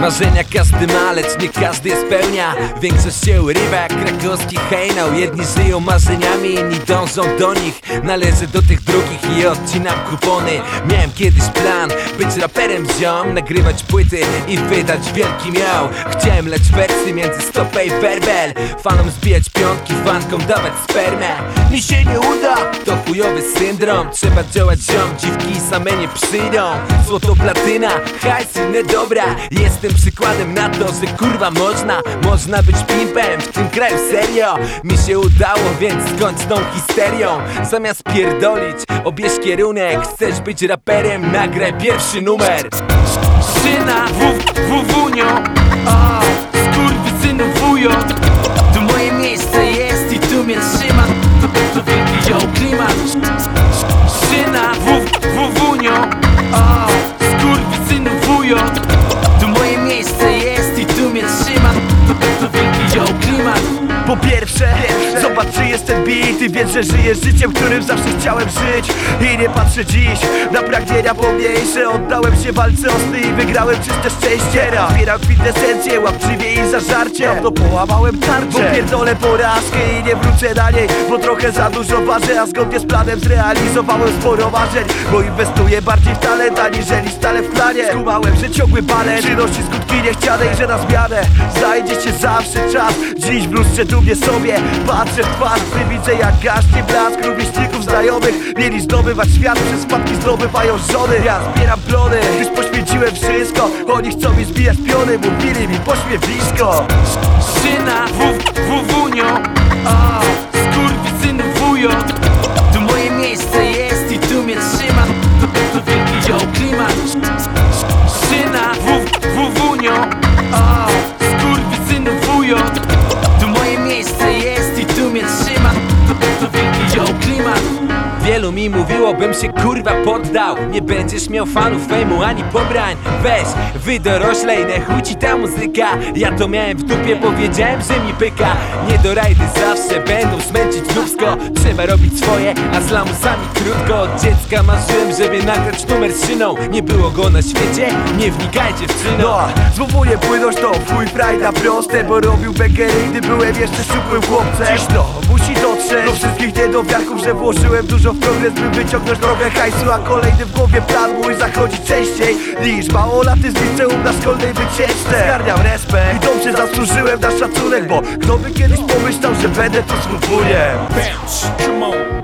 Marzenia każdy ma, lecz nie każdy je spełnia. Większość się urywa jak krakowski hejnał. Jedni żyją marzeniami, inni dążą do nich. Należę do tych drugich i odcinam kupony. Miałem kiedyś plan, być raperem ziom Nagrywać płyty i wydać wielki miał. Chciałem leć wersy między stopę i werbel. Fanom zbijać piątki, fankom dawać spermę. Mi się nie uda, to chujowy syndrom Trzeba działać ziom, dziwki same nie przyjdą Złoto, platyna, hajs, inne dobra Jestem przykładem na to, że kurwa można Można być pimpem w tym kraju serio Mi się udało, więc skończ tą histerią Zamiast pierdolić, obierz kierunek Chcesz być raperem, nagraj pierwszy numer Syna, wuwunio Po pierwsze, zobacz czy jest ten beat I wiesz, że żyję życiem, którym zawsze chciałem żyć. I nie patrzę dziś na pragnienia pomniejsze Oddałem się walce ostry i wygrałem czyste szczęście. Zbieram kwintesencję, łapczywie i zażarcie No połamałem tarczę Bo pierdolę porażkę i nie wrócę na niej Bo trochę za dużo ważę, a zgodnie z planem zrealizowałem sporo marzeń. Bo inwestuję bardziej w talent, aniżeli stale w planie. Skumałem, że ciągły balet przynosi skutki niechciane i że na zmianę Znajdzie się zawsze czas. Dziś w lustrze dumnie sobie patrzę w twarz Gdy widzę jak gaśnie blask Rówieśników znajomych Mieli zdobywać świat Przez spadki zdobywają żony Ja zbieram plony Gdyż poświęciłem wszystko Oni chcą mi zbijać piony Mówili mi pośmiewisko Syna, wuwunio A, skurwysynu wujo Tu moje miejsce jest i tu mnie trzyma. To, to, wielki ją klimat. Syna, wuwunio Wielu mi mówiło, bym się kurwa poddał. Nie będziesz miał fanów, fejmu ani pobrań. Weź, wy doroślej, nie chuj ci ta muzyka. Ja to miałem w dupie, powiedziałem, że mi pyka. Nie do rajdy zawsze będą smęcić dupsko Trzeba robić swoje, a z lamusami krótko. Od dziecka marzyłem, żeby nagrać numer z szyną. Nie było go na świecie, nie wnikaj dziewczyno. No, zwolnię płynąć to w chuj frajda proste Bo robił bekery, gdy byłem jeszcze szczupłym chłopcem. To musi dotrzeć do wszystkich niedowiarków Że włożyłem dużo w progres, by wyciągnąć drogę hajsu A kolejny w głowie plan mój zachodzi częściej. Niż małolaty z liceum na szkolnej wycieczce. Zgarniam respekt i dobrze zasłużyłem na szacunek Bo kto by kiedyś pomyślał, że będę tu swobodiem bounce, come on,